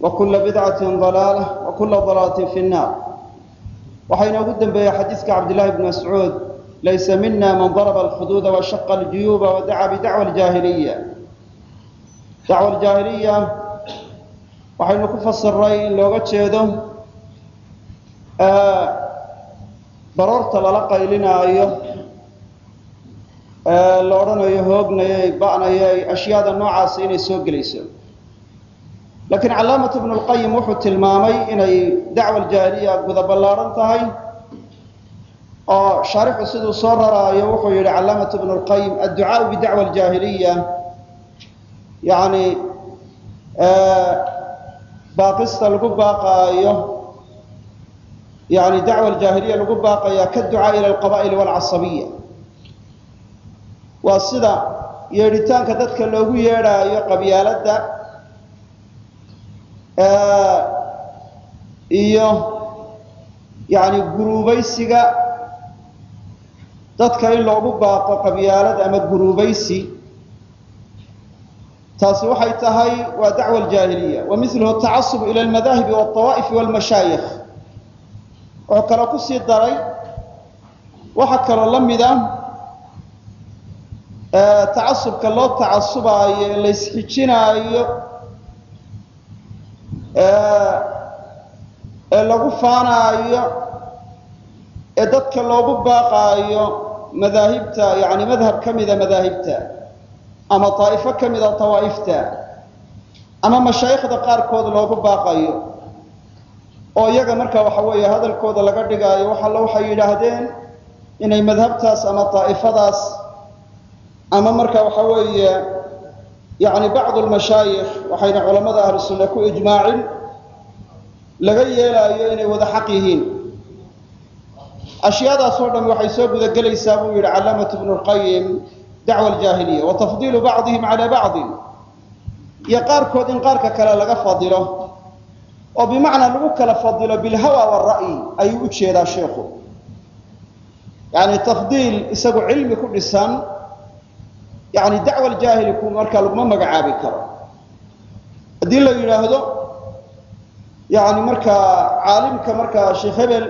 وكل بدعة ضلالة وكل ضلالة في النار waxaa inoogu dembeeya xadiiska cabdillaahi bni mascuud laysa mina man daraba alkhuduuda washaqa aljuyuuba wadacaa bidacwa aljaahiliya dacwa aljaahiliya waxaynu ku fasiray in looga jeedo baroorta lala qaylinaayo la odhanayo hoognayay ba'nayay ashyaada noocaasi inay soo gelayso laakiin calaamatu ibnu lqayim wuxuu tilmaamay inay dacwa aljaahiliya guda ballaaran tahay. Oo shaarixu siduu soo raraayo wuxuu yidhi calaamatu ibnu lqayim adducaau bidacwa aljaahiliya yani baaqista lagu baaqaayo yani dacwa aljaahiliya lagu baaqaya kaducaa ila alqaba'ili walcasabiya waa sida yeedhitaanka dadka loogu yeedhaayo qabyaaladda iyo yani guruubaysiga dadka in loogu baaqo qabyaalad ama guruubaysi taasi waxay tahay waa dacwa aljaahiliya. Wa miluhu ila almadaahibi walطawaa'ifi walmashaayikh wuxuu kaloo ku sii daray waxaa kaloo la mid ah tacasubka loo tacasubaayo ee la ysxijinaayo ee lagu faanaayo ee dadka loogu baaqaayo madaahibta yani madhab ka mida madaahibta ama daa'ifo ka mida tawaa'ifta ama mashaayikhda qaarkood loogu baaqayo oo iyaga marka waxa weeye hadalkooda laga dhigaayo wax alla waxay yidhaahdeen inay madhabtaas ama daa'ifadaas ama marka waxa weeye yani bacdu lmashaayikh waxayna culamada ahlu sunna ku ijmaacin laga yeelaayo inay wada xaq yihiin. Ashyaadaas oo dham waxay soo gudagelaysaa buu yidhi calaamatu ibnu lqayim dacwa aljaahiliya wa bacdihim cala bacdin. Iyo qaarkood in qaarka kale laga fadilo oo bimacnaa lagu kala fadilo bilhawa wara'yi ayuu u jeedaa sheikhu. Yani tafdiil isagu cilmi ku dhisan yani dacwa aljaahiliku markaa laguma magacaabi karo. Haddii la yidhaahdo yani markaa caalimka markaa sheekh hebel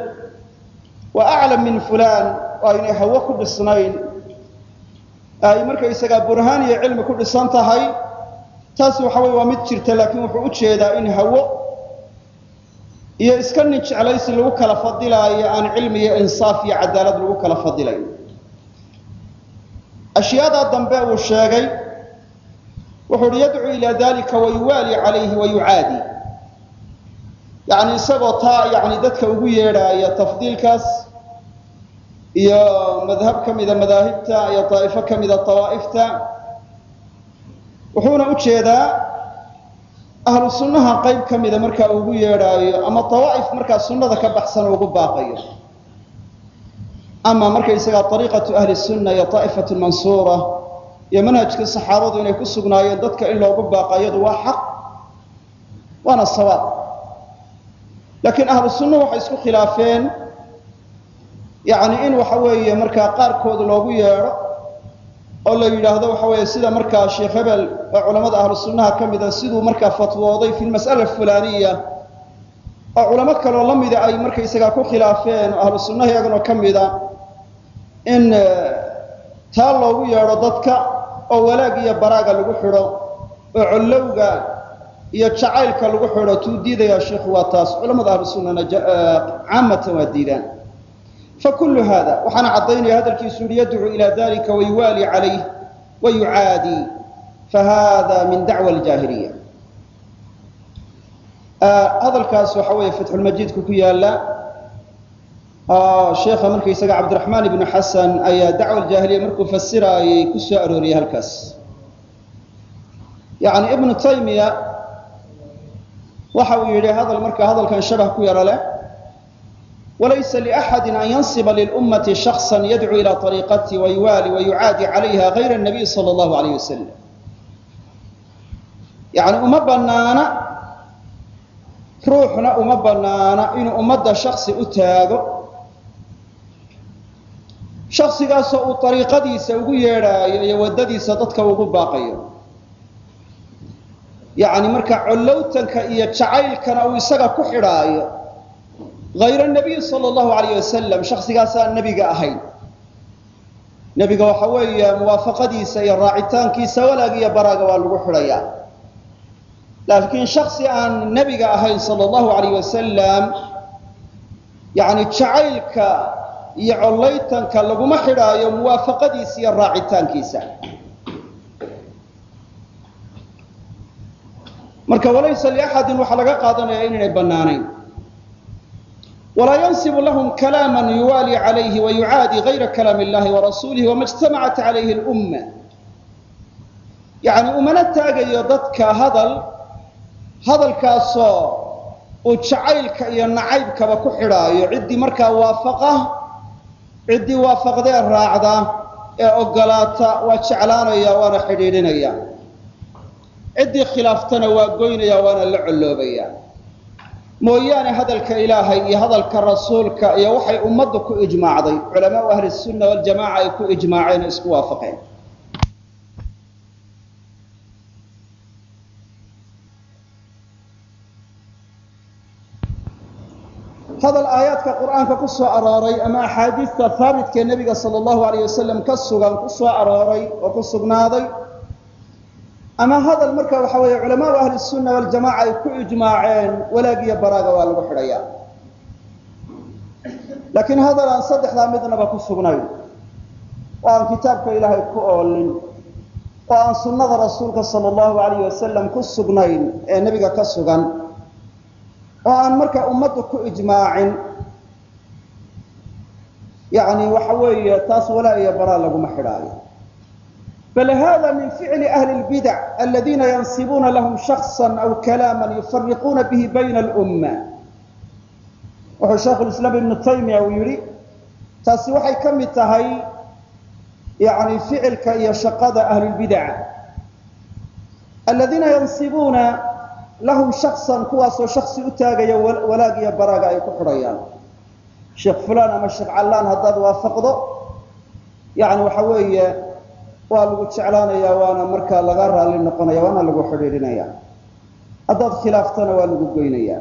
waa aclam min fulan oo aynay hawo ku dhisnayn. Ay markaysagaa burhaan iyo cilmi ku dhisan tahay taasi waxa weye waa mid jirta laakiin wuxuu u jeedaa in hawo iyo iska nin lagu kala fadilaayo aan cilmi iyo insaaf iyo cadaalad lagu kala fadilayn ashyaadaa dambe uu sheegay wuxuu uhi yadcuu ilaa dalika wayuwaali calayhi wayucaadi yani isagoo taa yani dadka ugu yeedhaaya tafdiilkaas iyo madhab ka mida madaahibta iyo daa'ifo ka mida dawaa'ifta wuxuuna u jeedaa ahlu sunnaha qayb ka mida markaa ugu yeedhaayo ama dawaa'if markaa sunnada ka baxsan ugu baaqayo ama markaysagaa ariiqatu ahli sunna iyo daa'ifatu mansuura iyo manhajkii saxaabadu inay ku sugnaayeen dadka in loogu baaqayadu waa xaq waana sawaab. Laakiin ahlu sunna waxay isku khilaafeen yani in waxa weeye markaa qaarkood loogu yeedho oo la yidhaahdo waxa weeye sida markaa sheekh hebel oo culamada ahlu sunnaha ka mida siduu markaa fatwooday fi lmas'ala fulaniya oo culamo kaloo la mida ay markaysagaa ku khilaafeen ahlu sunnaha iyagana ka mida in taa loogu yeedho dadka oo walaag iyo baraaga lagu xidho oo collowga iyo jacaylka lagu xidho tuu diidayaa sheikhu waa taas culamada ahlu sunnana caamatan waa diidaan. Fakulu hada waxaana caddaynaya hadalkiisu yihi yadcuu ila dalika wayuwaali calayh wayucaadi fahada min dacwa aljaahiliya. Hadalkaas waxa weeye fatxulmajiidku ku yaalla sheekha markaysaga cabdiraxmaan ibnu xasan ayaa dacwa aljaahiliya markuu fasiraayay ku soo arooriyey halkaas yani ibnu taymiya waxa uu yidhi hadal markaa hadalkan shabah ku yaro leh walaysa liaxadi an yansiba lilummati shaksa yadcuu ila ariiqati wayuwaali wayucaadi calayha gayra nabiy sala allahu alayh wasalam yani uma banaana ruuxna uma banaana inuu ummadda shaksi u taago shaksigaasoo uu ariiqadiisa ugu yeedhaayo iyo waddadiisa dadka ugu baaqayo. Yacni marka collowtanka iyo jacaylkana uu isaga ku xidhaayo hayra nabiy sala allahu alayh wasalam shaksigaasaan nebiga ahayn. Nebiga waxa weeye muwaafaqadiisa iyo raacitaankiisa walaag iyo baraaga waa lagu xidhayaa laakiin shaksi aan nebiga ahayn sala allahu alayh wasalam yani jacaylka iyo collaytanka laguma xidhaayo muwaafaqadiisa iyo raacitaankiisa. Marka walaysa liaxadin waxaa laga qaadanaya inaynay bannaanayn. Walaa yansibu lahum kalaama yuwaali calayhi wayucaadi gayra kalaam illahi warasuulihi wama ijtamacat calayhi lumma yani umana taagayo dadka hadal hadalkaasoo uu jacaylka iyo nacaybkaba ku xidhaayo ciddii markaa waafaqa ciddii waafaqdee raacda ee ogolaata waa jeclaanaya waana xidhiidhinaya. Ciddii khilaaftana waa goynaya waana la colloobaya. Mooyaane hadalka ilaahay iyo hadalka rasuulka iyo waxay ummaddu ku ijmaacday. Culamaau ahli sunna waljamaca ay ku ijmaaceen oo isku waafaqeen hadal aayaadka qur'aanka ku soo arooray ama axaadiista haabitkee nebiga sala allahu alayh wasalam ka sugan ku soo arooray oo ku sugnaaday ama hadal marka waxa weeye culamaau ahli sunna waljamaca ay ku ijmaaceen walaag iyo baraaga waa lagu xidhayaa laakiin hadal aan saddexdaa midnaba ku sugnayn oo aan kitaabka ilaahay ku oolin oo aan sunnada rasuulka sala allahu alayh wasalam ku sugnayn ee nebiga ka sugan oo aan marka ummaddu ku ijmaacin yani waxa weeye taas walaa iyo baraa laguma xidhaayo. Bal hada min ficli ahli lbidac aladiina yansibuuna lahum shaksa aw kalaama yufariquuna bihi bayna alumma. Wuxuu shaikhulislaam ibnu taymiya uu yidhi taasi waxay ka mid tahay yani ficilka iyo shaqada ahlulbidaca aladiina yansibuuna lahum shaksan kuwaasoo shaksi u taagaya walaag iyo baraaga ay ku xidhayaan. Sheekh fulaan ama sheekh callaan haddaad waafaqdo yani waxa weeye waa lagu jeclaanaya waana markaa laga raalli noqonaya waana lagu xidhiidhinaya. Haddaad khilaaftana waa lagu goynaya.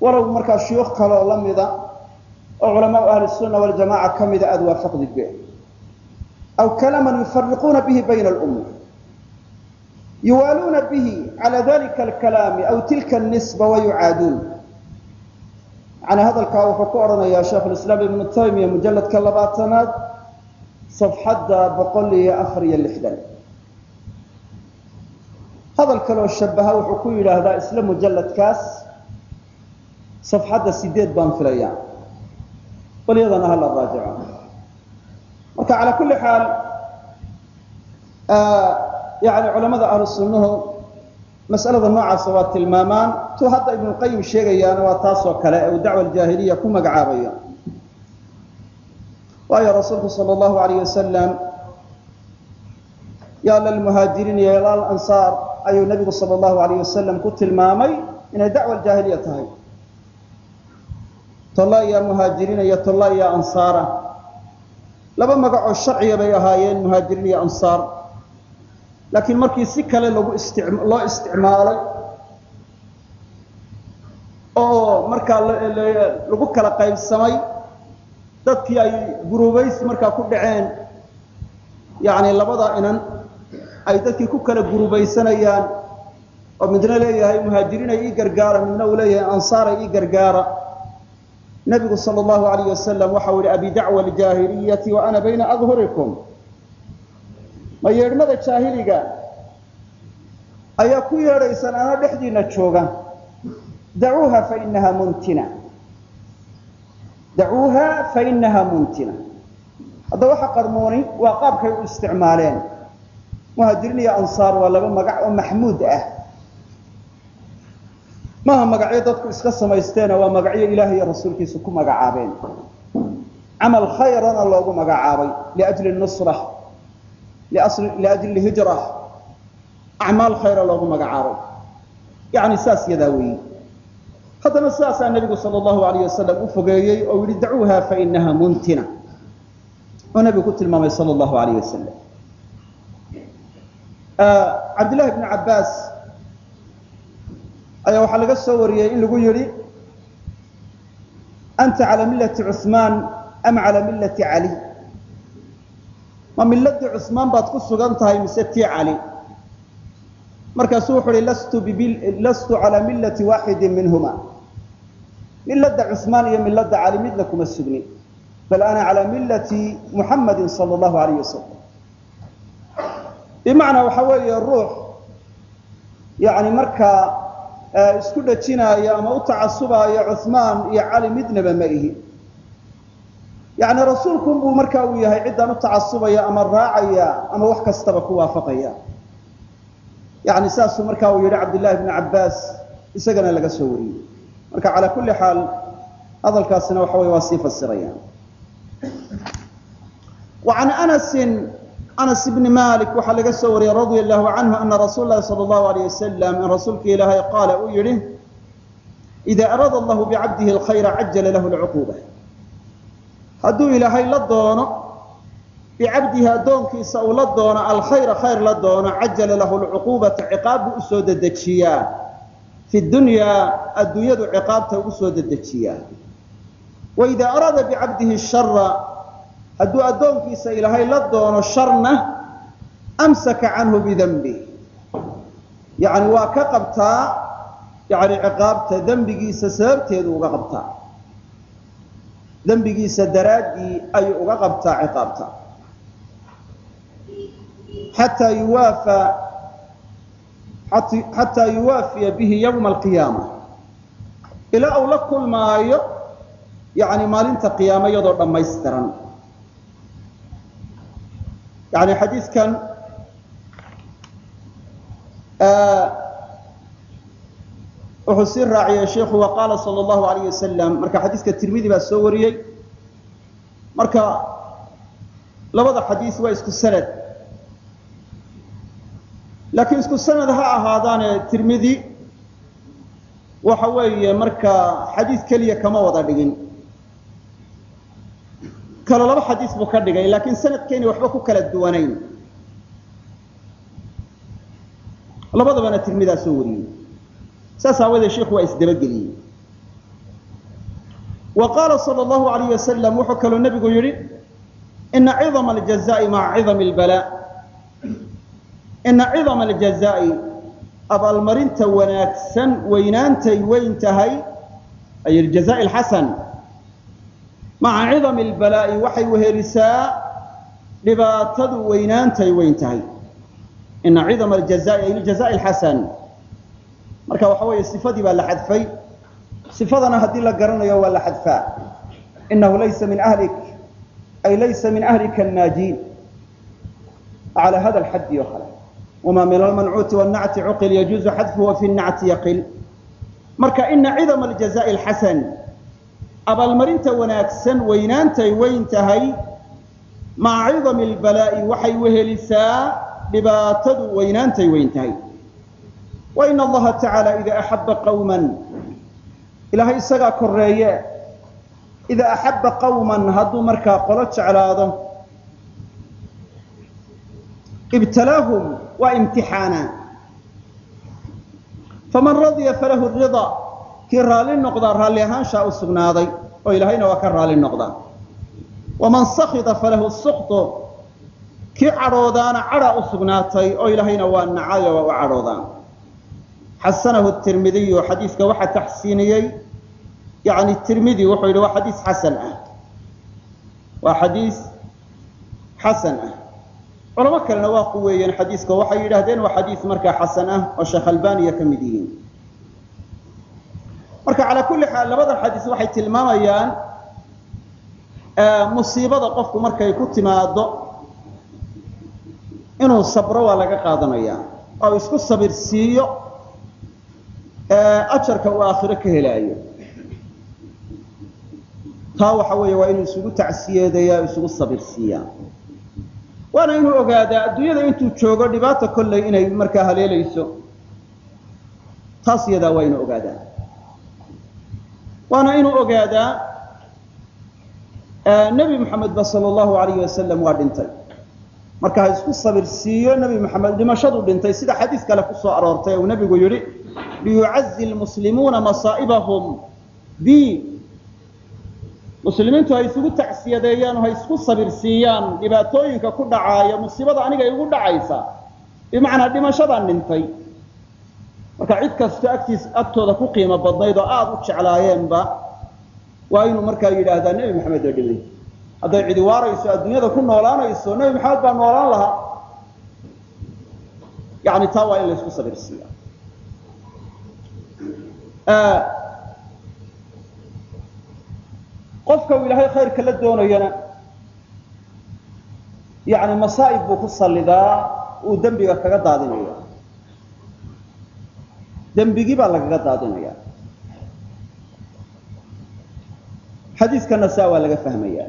Walow markaa shuyuukh kaleoo la mida oo culamaau ahli sunna waljamaca ka mida aada waafaqdid be aw kalaaman yufariquuna bihi bayna alumma yuwaaluuna bihi cala dalika alkalaami aw tilka nisba wayucaaduun yani hadalkaa wuxuu ku odhanayaa sheikhulislaam ibnu taymiya mujalladka labaatanaad safxadda boqol iyo afar iyo lixdan hadal kaleoo shabaha wuxuu ku yidhaahdaa isla mujalladkaas safxadda sideed baan filaya bal iyadana hala raajico marka calaa kulli xaal yani culamada ahlu sunnuhu mas'alada noocaasa waa tilmaamaan. Tu hadda ibnuqayim sheegayaana waa taasoo kale ee uu dacwa aljaahiliya ku magacaabayo waayo rasuulku sal allahu alayh wasalam ya lalmuhaajiriin iyo lalansaar ayuu nabigu sal allahu alayh wasalam ku tilmaamay inay dacwa aljaahiliya tahay. Tolla iyo muhaajiriina iyo tolla iyo ansaara. Laba magacoo sharciya bay ahaayeen muhaajiriin iyo ansaar laakiin markii si kale lagu loo isticmaalay oo markaa lagu kala qaybsamay dadkii ay guruubaysi markaa ku dhaceen yani labada inan ay dadkii ku kala gurubaysanayaan oo midna leeyahay muhaajiriinay ii gargaara midna uu leeyahay ansaaray ii gargaara. Nabigu sal allahu alayh wasalam waxau yihi abi dacwa aljaahiliyati wa ana bayna adhurikum ma yeedhmada jaahiliga ayaa ku yeedhaysaan ana dhexdiina jooga. Dacuuha fainaha muntina. Dacuuha fainaha muntina. Hadda waxa qarmooni waa qaabkay u isticmaaleen. Muhaajiriin iyo ansaar waa laba magac oo maxmuud ah. Maaha magacyo dadku iska samaysteena waa magacyo ilaah iyo rasuulkiisu ku magacaabeen. Camal khayrana loogu magacaabay liajli nusra liajli hijra acmaal khayra loogu magacaabay yani saas yadaa weeyi haddana sidaasaa nebigu sal allahu alayh wasalam u fogeeyey oo yihi dacuuha fainaha muntina oo nebigu ku tilmaamay sal allahu alayh wasalam cabdillahi bni cabbaas ayaa waxaa laga soo wariyey in lagu yidhi anta cala millati cuثmaan am cala millati cali ma milladii cusmaan baad ku sugan tahay mise tii cali? Markaasuu wuxu uhi lastu calaa millati waaxidi minhuma. Milada cusmaan iyo milada cali midna kuma sugnin bal ana calaa millati muxamadi sal allahu alayh wasalam bimacnaa waxa weeye ruux yani markaa isku dhajinaayo ama u tacasubaayo cuثmaan iyo cali midnaba ma ihi yani rasuulkun buu markaa uu yahay ciddaan u tacasubaya ama raacaya ama wax kastaba ku waafaqaya. Yani saasuu markaa uu yihi cabdillahi bni cabbaas isagana laga soo wariyey. Marka calaa kulli xaal hadalkaasina waxa wey waa sii fasirayaan. Wa anasin anas bni malik waxaa laga soo wariyey radia allahu canhu ana rasuul lahi sala allahu alayh wasalam in rasuulka ilaahay qaala uu yihi ida araada allahu bicabdihi alkhayra cajala lahu lcuquuba hadduu ilaahay la doono bicabdihi addoonkiisa uu la doono alkhayra khayr la doono cajala lahu lcuquubata ciqaab buu u soo dedejiyaa. Fi dunyaa adduunyadu ciqaabta ugu soo dedejiyaa. Waida araada bicabdihi shara hadduu addoonkiisa ilaahay la doono sharna amsaka canhu bidanbih yani waa ka qabtaa yani ciqaabta dembigiisa sababteedu uga qabtaa dembigiisa daraaddii ayuu uga qabtaa ciqaabta. Xataa yuwaafiya bihi yawma alqiyaama. Ilaa uu la kulmaayo yani maalinta qiyaama iyadoo dhammaystiran. Yani xadiidkan wuxuu sii raaciyey sheikhu wa qaala sal allahu alayh wasalam marka xadiiska tirmidi baa soo wariyey. Marka labada xadiis waa isku sanad. Laakiin isku sanad ha ahaadaane tirmidi waxa weeye marka xadiis keliya kama wada dhigin. Kalo laba xadiis buu ka dhigay laakiin sanadkeeni waxba ku kala duwanayn. Labadabana tirmidaa soo wariyey saas aawadee sheikhu waa isdabageliyey wa qaala sal allahu alayh wasalam wuxuu kaloo nebigu yidhi ina cidama aljazaai maca cidami lbalaa ina cidama aljazaai abaalmarinta wanaagsan weynaantay weyn tahay ay aljazaai alxasan maca cidami albalaa'i waxay wehelisaa dhibaatadu weynaantay weyn tahay. Ina cidama aljazaai ay aljazaai alxasan marka waxa weeye sifadii baa la xadfay sifadana haddii la garanayo waa la xadfaa inahu laysa min ahlik ay laysa min ahlika annaajiin calى hada alxaddi o kale wma min almancuuti wاnacti cuqil yajuuzu xadfuhu fi nacti yaqil marka ina cidama aljazaءi alxasan abaalmarinta wanaagsan weynaantay weyn tahay maca cidami albalaa'i waxay wehelisaa dhibaatadu weynaantay weyn tahay wain allaha tacaala ida axaba qawma ilaahay isagaa koreeye ida axaba qawman hadduu markaa qolo jeclaado ibtalaahum waa imtixaanaa faman radya falahu rida kii raalli noqdaa raalli ahaanshaa u sugnaaday oo ilaahayna waa ka raalli noqdaa waman sakita falahu suktu kii cadhoodaana cadhaa u sugnaatay oo ilaahayna waa nacayo waa u cadhoodaan xasanahu tirmidiyu xadiiska waxaa taxsiiniyey yani tirmidi wuxuu yidhi waa xadiis xasan ah. Waa xadiis xasan ah. Culamo kalena waa quweeyeen xadiiska. Waxay yidhaahdeen waa xadiis markaa xasan ah oo sheekh albaniya ka mid yihiin. Marka calaa kulli xaal labada xadiis waxay tilmaamayaan musiibada qofku markay ku timaado inuu sabro waa laga qaadanaya oo isku sabir ajarka uu aakhiro ka helaayo. Taa waxa weeye waa inuu isugu tacsiyeedayaa isugu sabirsiiyaa. Waana inuu ogaadaa adduunyada intuu joogo dhibaata kolley inay markaa haleelayso. Taas iyadaa waa inuu ogaadaa. Waana inuu ogaadaa nebi moxamedba sala allahu alayhi wasalam waa dhintay marka ha isku sabirsiiyo nebi moxamed dhimashadu dhintay. Sida xadiis kale ku soo aroortay uu nebigu yidhi liyucazi lmuslimuuna masaa'ibahum bi muslimiintu ha isugu tacsiyadeeyaan oo ha isku sabirsiiyaan dhibaatooyinka ku dhacaaya musiibada aniga igu dhacaysa. Bimacnaa dhimashadaan dhintay. Marka cid kastoo agtiis agtooda ku qiimo badnayd oo aada u jeclaayeenba waa inuu markaa yidhaahdaa nebi maxamed oo dhimay hadday cidi waarayso adduunyada ku noolaanayso nebi maxamed baa noolaan lahaa. Yani taa waa in la isku sabirsiiya qofka uu ilaahay khayrka la doonayana yani masaa'ib buu ku sallidaa uu dembiga kaga daadinaya dembigii baa lagaga daadinaya xadiiskana saa waa laga fahmaya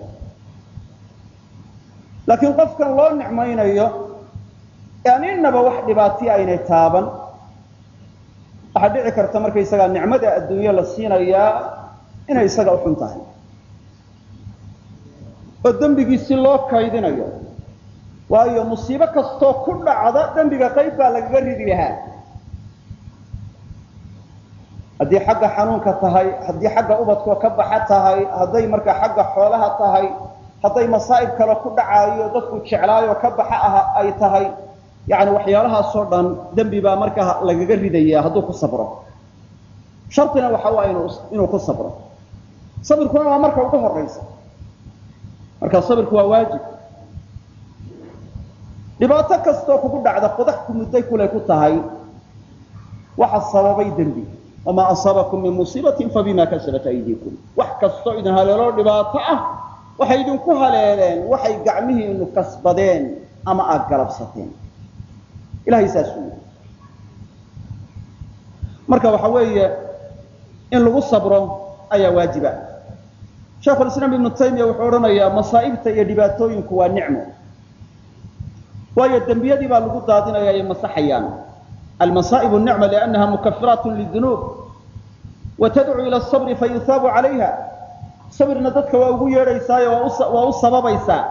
laakiin qofkan loo nicmaynayo aan innaba wax dhibaatiya aynay taaban. Waxaa dhici karta markaysagaa nicmada adduunye la siinayaa inay isaga u xun tahay. Oo dembigiisi loo kaydinayo waayo musiibo kastoo ku dhacda dembiga qayb baa lagaga ridi lahaa. Haddii xagga xanuunka tahay haddii xagga ubadkoo ka baxa tahay hadday markaa xagga xoolaha tahay hadday masaa'ib kale ku dhacaayo dadku jeclaayoo ka baxa ah ay tahay yani waxyaalahaasoo dhan dembi baa markaa lagaga ridaya hadduu ku sabro. Shartina waxa waa inuu ku sabro. Sabirkuna waa marka ugu horaysa marka sabirku waa waajib. Dhibaato kastoo kugu dhacda qodax ku mudday kulay ku tahay waxa sababay dembi. Wamaa asaabakum min musiibatin fabima kasabat aydiikum. Wax kastoo idin haleeloo dhibaato ah waxay idinku haleeleen waxay gacmihiinu kasbadeen ama aad galabsateen. Ilahay saasuu marka waxa weeye in lagu sabro ayaa waajiba. Sheikhulislaam ibnu taymiya wuxuu odhanayaa masaa'ibta iyo dhibaatooyinku waa nicmo. Waayo dembiyadii baa lagu daadinaya ay masaxayaan. Almasaa'ibu nicma liannaha mukafiraat lidunuub. Wa tadcu ila asabri fayusaabu calayha sabirna dadka waa ugu yeedhaysaayo waa u sababaysaa.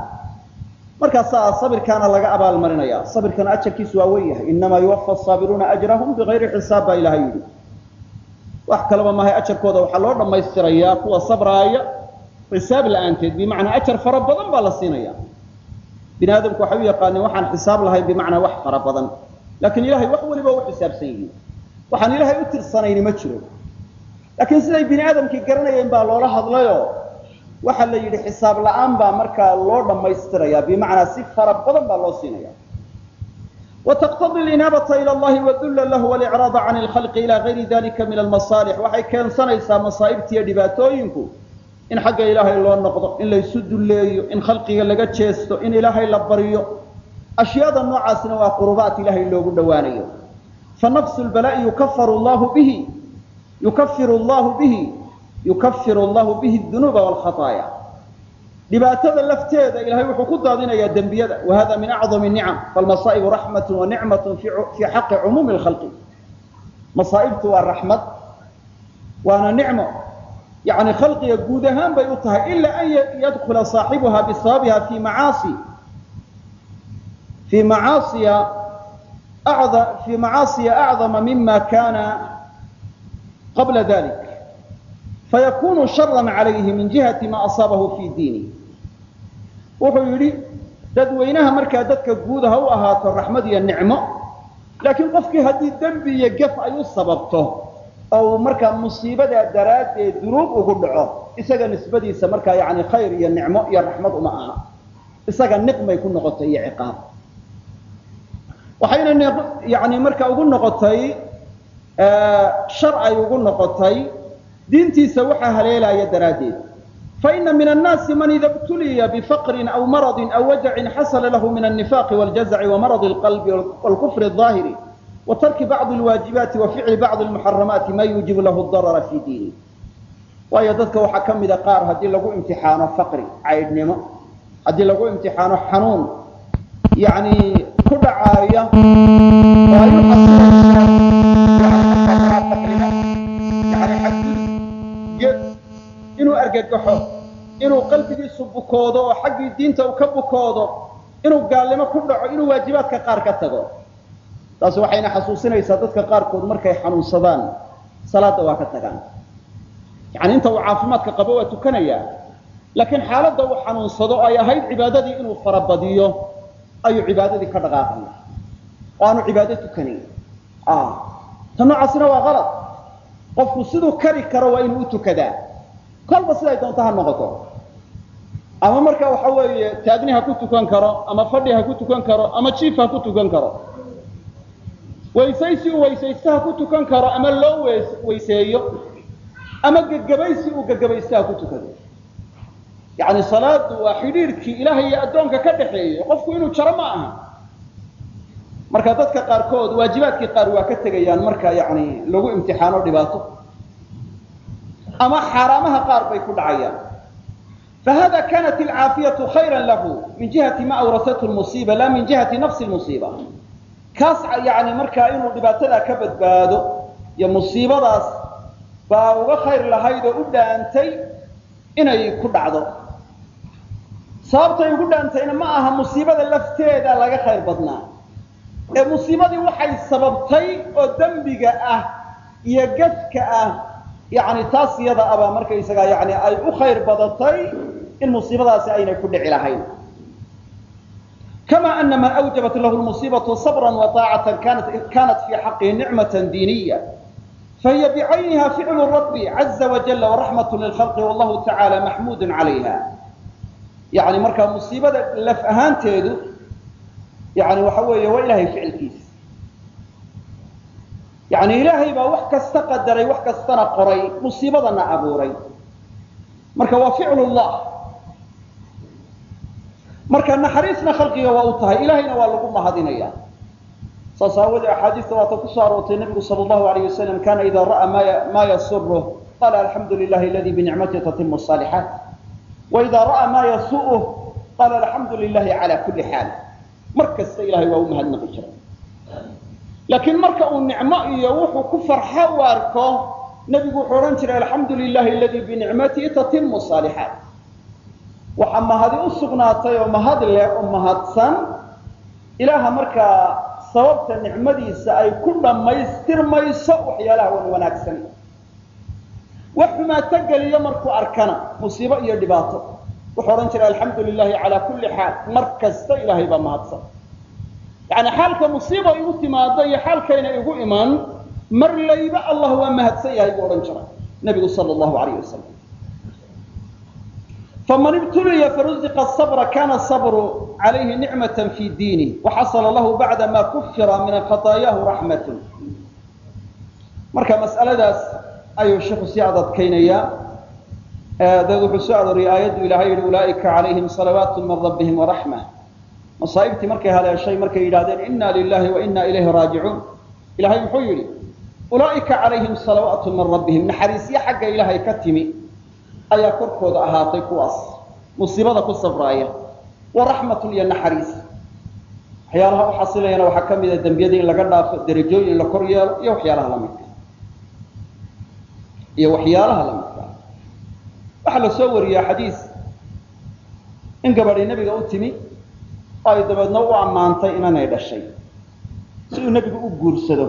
Markaasaa sabirkaana laga abaalmarinaya sabirkana ajarkiisu waa wen yahay. Inamaa yuwafa asaabiruuna ajrahum bigayri xisaab baa ilahay yidhi. Wax kalaba maahay ajarkooda waxaa loo dhammaystirayaa kuwa sabraaya xisaab la'aanteed bimacnaa ajar fara badan baa la siinaya bini aadamku waxay u yaqaaneen waxaan xisaab lahayn bimacnaa wax fara badan. Laakiin ilahay wax waliba u xisaabsan yihiin. Waxaan ilaahay u tirsanayni ma jiro laakiin siday bini aadamkii garanayeen baa loola hadlayoo waxaa la yidhi xisaab la-aan baa markaa loo dhammaystiraya bimacnaa si fara badan baa loo siinaya وتقتضي الإناaبة إلى الlahi وdul lah واlإعراaض عan الخلق إلى غayri ذلika min الmaصالح waxay keensanaysaa masaaئibta iyo dhibaatooyinku in xagga ilaahay loo noqdo in laysu duleeyo in khalqiga laga jeesto in ilaahay la baryo أشhyaada noocaasna waa qurubaat ilahay loogu dhowaanayo فنفس البلاء يukfir اllah bihi yukafiru llahu bihi yukafiru allahu bihi dunuuba walkhataayaa dhibaatada lafteeda ilahay wuxuu ku daadinayaa dembiyada. Wa min acdami nicam falmasaa'ibu raxmatun wa nicmatun fii xaqi cumuumi lkhalqi masaa'ibtu waa raxmad waana nicmo yani khalqiga guud ahaan bay u tahay ilaa an yadkula saaxibuha bisababiha fii macaasi. Fii macaasiya acdama mima kaana qabla dalik fayakunu shara calayhi min jihati ma asaabahu fi diini wuxuu yidhi dadweynaha markaa dadka guud ha u ahaato raxmad iyo nicmo laakiin qofkii haddii dembi iyo gef ay u sababto oo uu markaa musiibadaa daraaddeed dunuub ugu dhaco isaga nisbadiisa markaa yani khayr iyo nicmo iyo raxmad uma aha isaga niqmay ku noqotay shar ay ugu noqotay diintiisa waxaa haleelaya daraaddeed faina min annaasi man ida btuliya bifaqrin aw maradin aw wajacin xasala lahu min alnifaaqi wاljazaci wamarad اlqalbi wاlkufri الظaahiri wa tarki bacdi alwaajibaati wa ficli bacdi almuxaramaati ma yuujibu lahu darara fi diini waayo dadka waxaa ka mida qaar haddii lagu imtixaano faqri caydhnimo haddii lagu imtixaano xanuun yani ku dhacaaya argagaxo inuu qalbigiisu bukoodo oo xaggii diinta uu ka bukoodo inuu gaalnimo ku dhaco inuu waajibaadka qaar ka tago. Taasi waxayna xasuusinaysaa dadka qaarkood markay xanuunsadaan salaada waa ka tagaan. Yani inta uu caafimaadka qabo waa tukanayaa laakiin xaaladda uu xanuunsado ay ahayd cibaadadii inuu farabadiyo ayuu cibaadadii ka dhaqaaqaya. Oo aanu cibaado tukanayn ta noocaasina waa qalad qofku siduu kari karo waa inuu u tukadaa kolba siday doonto ha noqoto. Ama marka waxa weeye taagni ha ku tukan karo ama fadhi ha ku tukan karo ama jiif ha ku tukan karo. Weysaysi uu weysaysto ha ku tukan karo ama loo weyseeyo ama gegabaysi uu gegabaysto ha ku tukado yani salaadu waa xidhiirkii ilaahay iyo addoonka ka dhaxeeyey qofku inuu jaro ma aha. Marka dadka qaarkood waajibaadkii qaar waa ka tegayaan marka yani lagu imtixaano dhibaato ama xaaraamaha qaar bay ku dhacayaan. Fahada kanat alcaafiyatu khayra lahu min jihati ma awrasathu lmusiiba la min jihati nafsi lmusiiba kaas yani markaa inuu dhibaatadaa ka badbaado iyo musiibadaas baa uga khayr lahayd oo u dhaantay inay ku dhacdo. Sababtay ugu dhaantayna ma aha musiibada lafteeda laga khayr badnaa. Ee musiibadii waxay sababtay oo dembiga ah iyo gadka ah yani taas iyada abaa markaysagaa yani ay u khayr badatay in musiibadaasi aynay ku dhici lahayn. Kama ana man awjabat lahu lmusiibatu sabra waطaacata kanat fi xaqihi nicmat diiniya. Fahiy bicayniha ficlu rabi caza wajala waraxmat lilkhalqi wallahu tacaala maxmuud calayha yani markaa musiibada laf ahaanteedu yani waxa weeye waa ilahay ficilkiisa yani ilaahay baa wax kasta qadaray wax kastana qoray musiibadana abuuray. Marka waa ficlu llah marka naxariisna khalqiga waa u tahay ilahayna waa lagu mahadinaya. Saas aawadee axaadiista waata ku soo aroortay nabigu sal llahu alayh wasalam kana ida ra'aa ma yasuruh qala alxamdu lilahi aladi binicmati tatimu salixaat waida ra'aa ma yasuuh qala alxamdu lilahi cala kuli xaal. Mar kasta ilahay waa u mahadnaqi jiray laakiin marka uu nicmo iyo wuxuu ku farxo u arko nebigu wuxuu odhan jiray alxamdu lilahi aladi binicmatihi tatimu saalixaat waxaa mahadi u sugnaatay oo mahad leh oo mahadsan ilaaha markaa sababta nicmadiisa ay ku dhammaystirmayso waxyaalaha wan wanaagsan. Wax xumaato geliyo markuu arkana musiibo iyo dhibaato. Wuxuu odhan jiray alxamdu lilahi calaa kulli xaal. Mar kasta ilaahay baa mahadsan yani xaalka musiiba igu timaado iyo xaalkayna igu iman mar layba allah waa mahadsan yahay buu odhan jiray nabigu sal llahu alayh wasalam faman ibtuliya faruziqa sabra kana sabru calayhi nicmata fi diinih waxasala lahu bacda ma kufira min khataayahu raxmatun marka mas'aladaas ayuu sheikhu sii adadkaynayaa daed wuxuu soo arooriyey aayaddu ilahay yihi ulaaika calayhim salawaatu min rabbihim waraxma masaa'ibtii markay haleeshay markay yidhahdeen inna lilahi wa inna ilayhi raajicuun. Ilahay muxuu yidhi ulaa'ika calayhim salawaatu min rabbihim. Naxariisyo xagga ilaahay ka timi ayaa korkooda ahaatay kuwaas musiibada ku sabraaya wa raxmatun iyo naxariis. Waxyaalaha u xasilayana waxaa ka mida dembiyada in laga dhaafo derajooyin la kor yeelo iyo waxyaalaha lamidka iyo waxyaalaha lamidka waxaa la soo wariyaa xadiis in gabadhi nebiga u timi oo ay dabeedna u ammaantay inanay dhashay. Si uu nebigu u guursado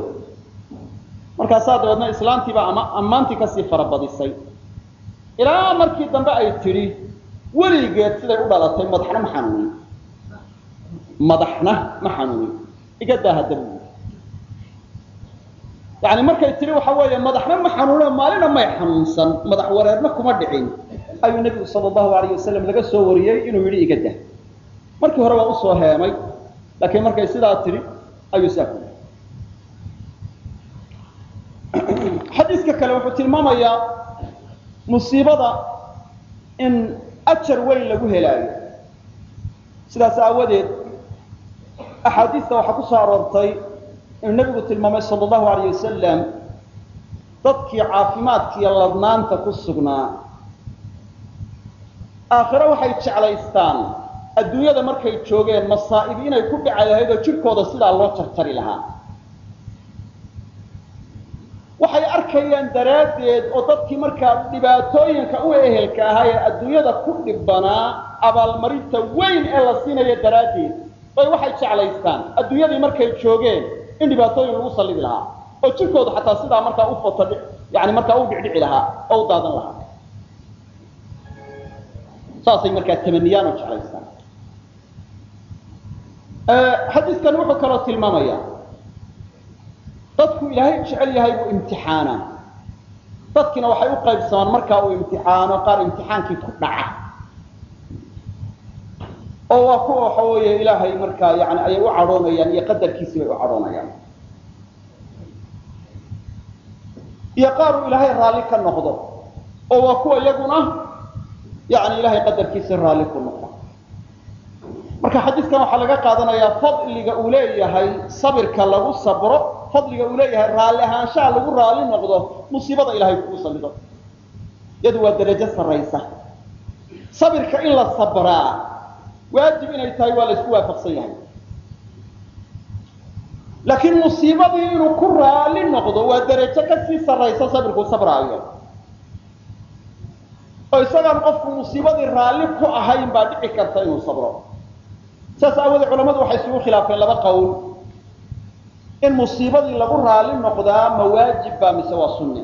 markaasaa dabeedna islaantiibaa ama ammaantii ka sii farabadisay. Ilaa markii dambe ay tidhi weligeed siday u dhalatay madaxna ma xanuunin madaxna ma xanuunin igadaa hadda bu yani markay tidhi waxa weeye madaxna ma xanuunin maalina may xanuunsan. Madax wareerna kuma dhicin. Ayuu nebigu sala allahu alayh wasalam laga soo wariyey inuu yidhi igada markii hore waa u soo heemay laakiin markay sidaa tidhi ayuu saa ku xadiiska kale wuxuu tilmaamayaa musiibada in ajar weyn lagu helaayo. Sidaas aawadeed axaadiista waxaa ku soo aroortay inuu nebigu tilmaamay sala allahu alayh wasalam dadkii caafimaadkiiyo ladnaanta ku sugnaa. Aakhiro waxay jeclaystaan adduunyada markay joogeen masaa'ib inay ku dhici lahayd oo jidhkooda sidaa loo jarjari lahaa. Waxay arkayaan daraaddeed oo dadkii markaa dhibaatooyinka u ehelka ahaa ee adduunyada ku dhibbanaa abaalmarinta weyn ee la siinaya daraaddeed. Bay waxay jeclaystaan adduunyadii markay joogeen in dhibaatooyin lagu sallidi lahaa oo jirkooda xataa sidaa markaa u foto yani markaa u dhicdhici lahaa oo u daadan lahaa. Saasay markaa tamaniyaan oo jeclaystaan xadiiskani wuxuu kaloo tilmaamaya dadku ilaahay jecel yahay buu imtixaana dadkiina waxay u qaybsamaan markaa uu imtixaano qaar imtixaankii ku dhaca. Oo waa kuwa waxa weeye ilaahay markaa yani ayay u cadhoonayaan iyo qadarkiisii bay u cadhoonayaan. Iyo qaar uu ilaahay raalli ka noqdo oo waa kuwa iyaguna yani ilahay qadarkiisa raalli ku noqdo marka xadiiskan waxaa laga qaadanayaa fadliga uu leeyahay sabirka lagu sabro fadliga uu leeyahay raalli ahaanshaha lagu raalli noqdo musiibada ilahay kugu salido iyadu waa darajo sarraysa. Sabirka in la sabraa waajib inay tahay waa la isku waafaqsan yahay. Laakiin musiibadii inuu ku raalli noqdo waa darajo ka sii sarraysa sabirkuu sabraayo. Oo isagaan qofku musiibadii raalli ku ahayn baa dhici karta inuu sabro saas aawoodee culamadu waxay isugu khilaafeen laba qowl in musiibadii lagu raalli noqdaa ma waajib baa mise waa sunne.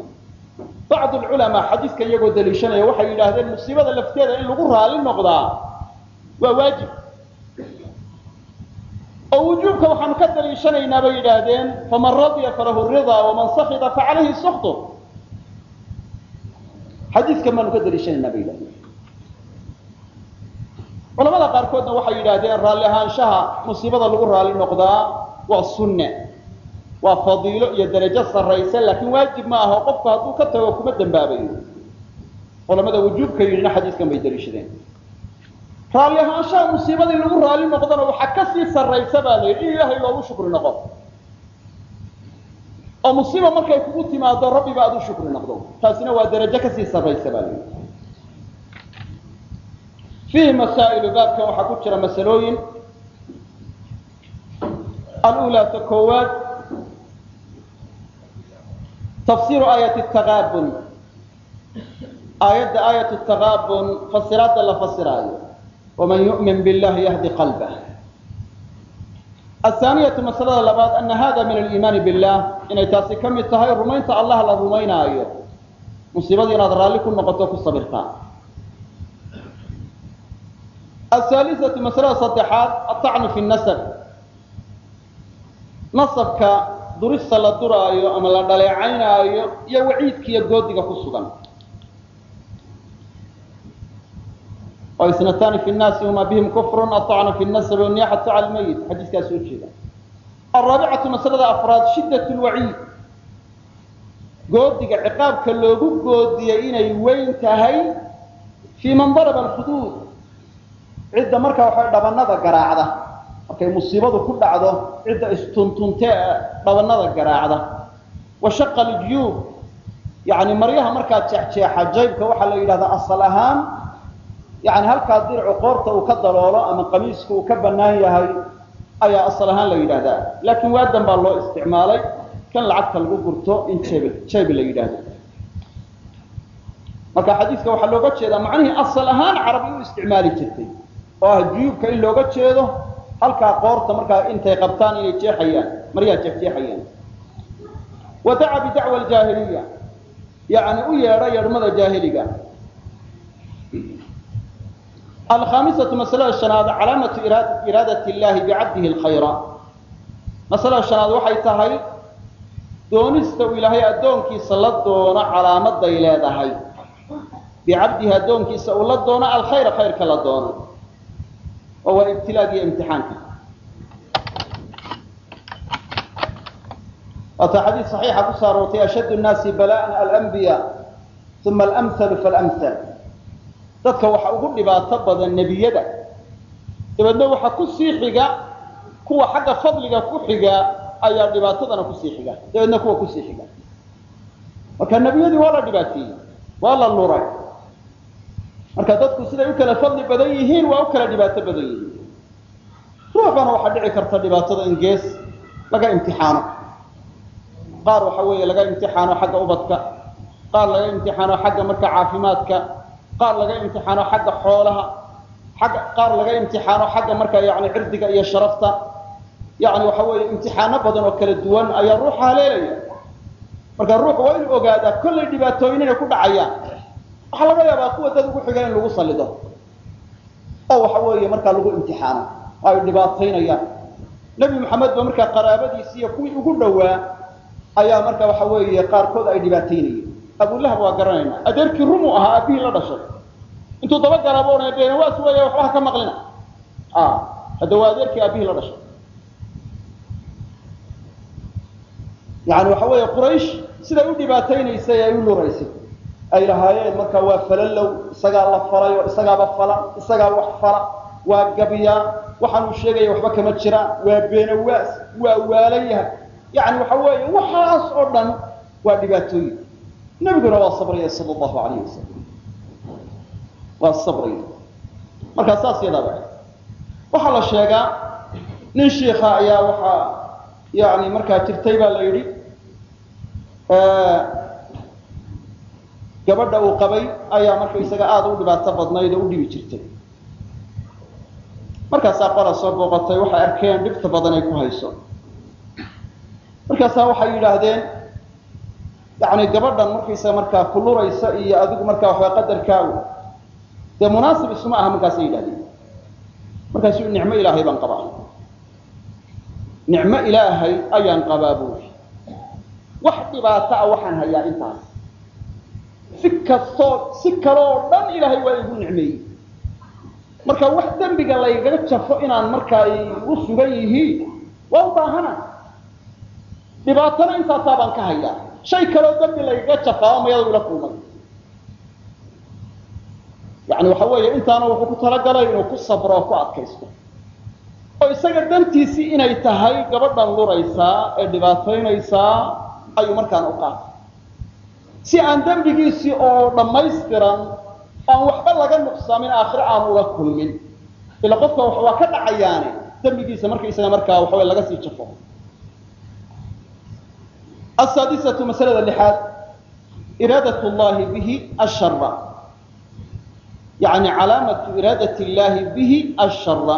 Bacd lculamaa xadiiska iyagoo daliishanaya waxay yidhaahdeen musiibada lafteeda in lagu raalli noqdaa waa waajib. Oo wujuubka waxaanu ka daliishanaynaa bay yidhaahdeen faman radya falahu ridaa waman sakita facalayhi suktu xadiiskan baanu ka daliishanaynaa bay yidhahdeen culamada qaarkoodna waxay yidhaahdeen raalli ahaanshaha musiibada lagu raalli noqdaa waa sunne waa fadiilo iyo darajo sarraysa laakiin waajib ma aho qofku hadduu ka tago kuma dembaabayo culamada wujuubka yidhina xadiiskan bay daliishadeen raalli musiibadii lagu raalli noqdana waxaa ka sii sarraysa baa la in ilaahay loogu shukri noqo. Oo musiiba markay kugu timaado rabbiba aad u shukri noqdo. Taasina waa darajo ka sii sarraysa baa la fiihi masaa'ilu baabkan waxaa ku jira masalooyin alulaa ta koowaad tafsiru aayati taqaabun aayadda aayat taqaabun fasiraadda la fasiraayo waman yu'min billahi yahdi qalbah athaaniyatu masalada labaad ana hada min aliimaani billah inay taasi ka mid tahay rumaynta allah la rumaynaayo musiibadii inaad raalli ku noqoto ku sabirtaa ahaalisatu masalada saddexaad atacnu fi nasab nasabka durista la duraayo ama la dhaleecaynaayo iyo waciidkiiyo goodiga ku sugan oo fi nnaasi huma bihim kufrun atacnu fi nasabi waniyaxatu cala lmayit xadiiskaa soo jeeda alraabicatu masalada afraad shiddat lwaciid goodiga ciqaabka loogu goodiyey inay weyn tahay fii man daraba alxuduud cidda markaa waxay dhabanada garaacda. Markay musiibadu ku dhacdo cidda istuntuntee dhabanada garaacda. Wa shaqa aljuyuub yani maryaha markaa jeexjeexa jaybka waxaa la yidhahdaa asal ahaan yani halkaa diricu qoorta uu ka daloolo ama qamiisku uu ka bannaan yahay ayaa asal ahaan la yidhahdaa. Laakiin waadan baa loo isticmaalay kan lacagta lagu gurto in jeb jayb la yidhaahdo marka xadiiska waxaa looga jeedaa macnihii asal ahaan carabi u isticmaali jirtay oo ah juyuubka in looga jeedo halkaa qoorta markaa intay qabtaan inay jeexayaan maryaha jeexjeexayaan wa daca bidacwa aljaahiliya yani u yeedha yeedhmada jaahiliga. Alkhamisatu masalada shanaad calaamatu iraadat illahi bicabdihi alkhayra. Masalada shanaad waxay tahay doonista uu ilaahay addoonkiisa la doono calaamaday leedahay. Bicabdihi addoonkiisa uu la doono alkhayra khayrka la doono oo waa ibtilaag iyo imtixaanka. Waata xadiid saxiixa ku soo ashaddu nnaasi bala'an alanbiya uma alamhalu faalamhal dadka waxa ugu dhibaato badan nebiyada. Dabeedna waxa ku sii xiga kuwa xagga fadliga ku xiga ayaa dhibaatadana ku sii xiga. Dabeedna kuwa ku sii xiga. Marka nebiyadii waa la dhibaateeyey waa la luray marka dadku siday u kala fadli badan yihiin waa u kala dhibaato badan yihiin. Ruuxana waxaa dhici karta dhibaatada in gees laga imtixaano. Qaar waxa weeye laga imtixaano xagga ubadka qaar laga imtixaano xagga marka caafimaadka qaar laga imtixaano xagga xoolaha xagga qaar laga imtixaano xagga marka yani cirdiga iyo sharafta. Yani waxa weeye imtixaano badan oo kala duwan ayaa ruuxa haleelaya marka ruuxu waa inuu ogaadaa kollay dhibaatooyin inay ku dhacayaan waxaa laga yaabaa kuwa dad ugu xiga in lagu salido. Oo waxa weeye markaa lagu imtixaano ay dhibaataynayaan nebi maxamed ba markaa qaraabadiisi iyo kuwii ugu dhowaa ayaa marka waxa weeye qaarkood ay dhibaataynayeen abulahab waa garanayna adeerkii rumuu ahaa aabihii la dhashay. Intuu daba galaabo odhanay beenawaas weeya waxba ha ka maqlina. Hadda waa adeerkii aabihii la dhashay. Yani waxa weeye quraysh siday u dhibaataynaysay ay u luraysay ay lahaayeen marka waa falalow isagaa la falay oo isagaaba fala isagaa wax fala waa gabiyaa waxaanuu sheegaya waxba kama jiraan waa beenawaas waa waalan yahay. Yani waxa weeye waxaas oo dhan waa dhibaatooyin. Nebiguna waa sabraya sal allahu alayh wasalam waa sabraya. Markaa saas yadaaba. Waxaa la sheegaa nin shiika ayaa waxaa yani markaa jirtay baa la yidhi gabadha uu qabay ayaa marka isaga aada u dhibaato badnayd oo u dhibi jirtay. Markaasaa qola soo booqatay waxay arkeen dhibta badan ay ku hayso. Markaasaa waxay yidhaahdeen yani gabadhan markaysa markaa kuluraysa iyo adigu markaa waxaa qadarkaagu dee munaasib isuma aha markaasay yidhahdeen markaasuu nicmo ilaahay baan qabaa. Nicmo ilaahay ayaan qabaa buuri wax dhibaato ah waxaan hayaa intaas si kastoo si kale oo dhan ilaahay waa igu nicmeeyey. Marka wax dembiga laygaga jafo inaan markaa igu sugan yihiin waa u baahana. Dhibaatana intaasaa baan ka hayaa. Shay kaleo dembi laygaga jafaaba mayada ila kulmay yani waxa weeye intaana wuxuu ku talagalay inuu ku sabro oo ku adkaysto. Oo isaga dantiisii inay tahay gabadhan luraysaa ee dhibaataynaysaa ayuu markaan u qaatay si aan dembigiisii oo dhammaystiran aan waxba laga nuqsaamin aakhire aan ula kulmin. Ila qofka waa ka dhacayaane dembigiisa markaysaga markaa waxaw laga sii jafo asaadisatu masalada lixaad iraadat llahi bihi ashara yani calaamatu iraadat llahi bihi ashara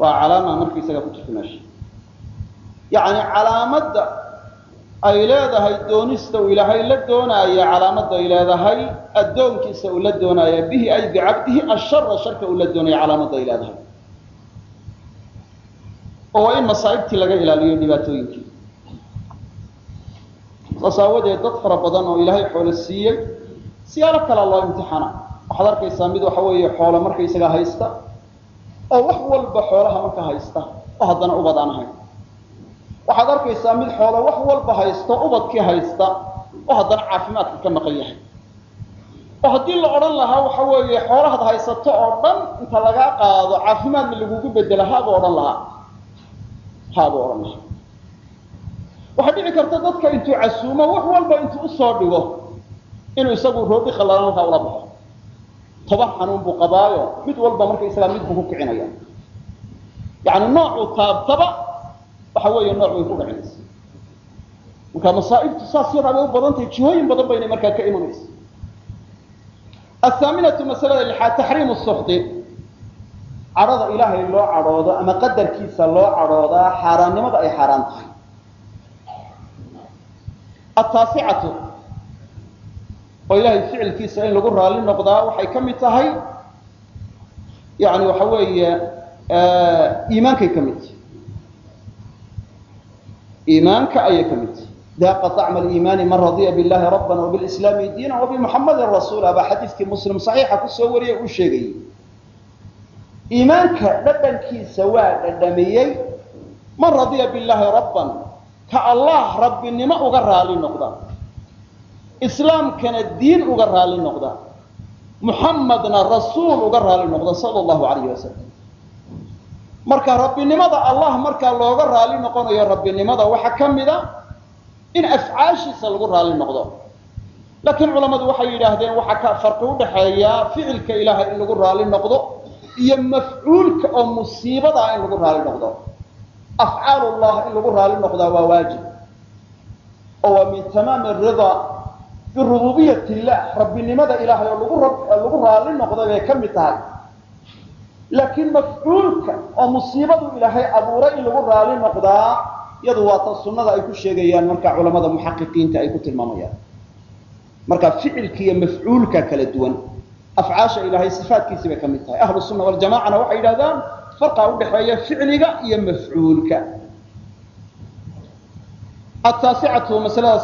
waa calaama markaysaga ku jirta meesha yani calaamadda ay leedahay doonista uu ilaahay la doonaayo calaamadda ay leedahay addoonkiisa uu la doonaayo bihi ay bicabdihi ashara sharka uu la doonayo calaamadda ay leedahay. Oo waa in masaa'ibtii laga ilaaliyo dhibaatooyinkii. Saas aawadeed dad fara badan oo ilaahay xoolo siiyey siyaalo kalea loo imtixaana waxaad arkaysaa mid waxa weeye xoolo markaysaga haysta oo wax walba xoolaha marka haysta oo haddana ubad aan ahayn waxaad arkaysaa mid xoolo wax walba haysto ubadkii haysta oo haddana caafimaadka ka maqan yahay. Oo haddii la odhan lahaa waxa weeye xoolahaad haysato oo dhan inta lagaa qaado caafimaadna lagugu bedela haabuu odhan lahaa. Haabuu odhan lahaa. Waxaa dhici karta dadka intuu casuumo wax walba intuu u soo dhigo inuu isagu roodhi khallalan halkaa ula baxo. Toban xanuun buu qabaayo mid walba markaysagaa mid buu ku kicinaya. Yani noocuu taabtaba waxa weeye nooc way ku dhacinaysa marka masaa'ibtu saas yadaa bay u badan tahay jihooyin badan baynay markaa ka imanaysa. Athaaminatu masalada lixaad taxriimu suxdi. Cadhada ilaahay loo cadhoodo ama qadarkiisa loo cadhoodaa xaaraannimada ay xaaraan tahay. Ataasicatu oo ilaahay ficilkiisa in lagu raali noqdaa waxay ka mid tahay yani waxa weeye iimaankay ka mid tahay iimaanka ayay ka mid tahay. Daaqa طacma aliimaani man radiya billahi rabban wabilslaami diina wabimuxamadin rasuula baa xadiidkii muslim saxiixa ku soo wariyay uu sheegayey iimaanka dhadhankiisa waa dhadhamiyey man radiya billahi rabban ka allah rabbinimo uga raali noqda. Islaamkana diin uga raali noqda. Muxamadna rasuul uga raali noqda sala allahu alayh wasalam marka rabbinimada allah markaa looga raali noqonayo rabbinimada waxaa ka mida in afcaashiisa lagu raali noqdo. Laakiin culammadu waxay yidhaahdeen waxaa ka farqi udhaxeeya ficilka ilaahay in lagu raali noqdo iyo mafcuulka oo musiibadaa in lagu raali noqdo. Afcaal llah in lagu raali noqdaa waa waajib. Oo waa min tamaami aridaa birububiyat illah rabbinimada ilaahay oo lagu raali noqday bay ka mid tahay laakiin mafcuulka oo musiibadu ilaahay abuuray in lagu raali noqdaa iyadu waa ta sunnada ay ku sheegayaan marka culamada muxaqiqiinta ay ku tilmaamayaan. Marka ficilka iyo mafcuulka kala duwan afcaasha ilaahay sifaatkiisii bay ka mid tahay. Ahlu sunna waljamacana waxay yidhahdaan farqa udhaxeeya ficliga iyo mafcuulka. Ataasicatu masalada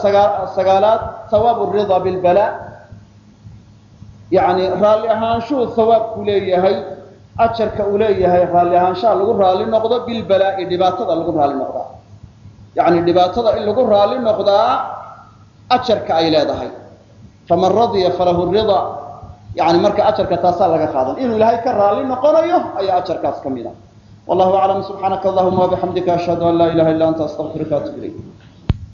sagaalaad hawaabu rida bilbala yani raalli ahaanshuhu hawaabku leeyahay ajarka uu leeyahay raalli ahaanshaha lagu raali noqdo bilbalaa'i dhibaatada lagu raali noqdaa. Yani dhibaatada in lagu raali noqdaa ajarka ay leedahay. Faman radiya falahu rida. Yani marka ajarka taasaa laga qaadan. Inuu ilaahay ka raali noqonayo ayaa ajarkaas ka mid a wallahu aclam subxaanaka allahuma wabixamdika ashhadu an laa ilaha illa anta astaqfiruka atub ilayk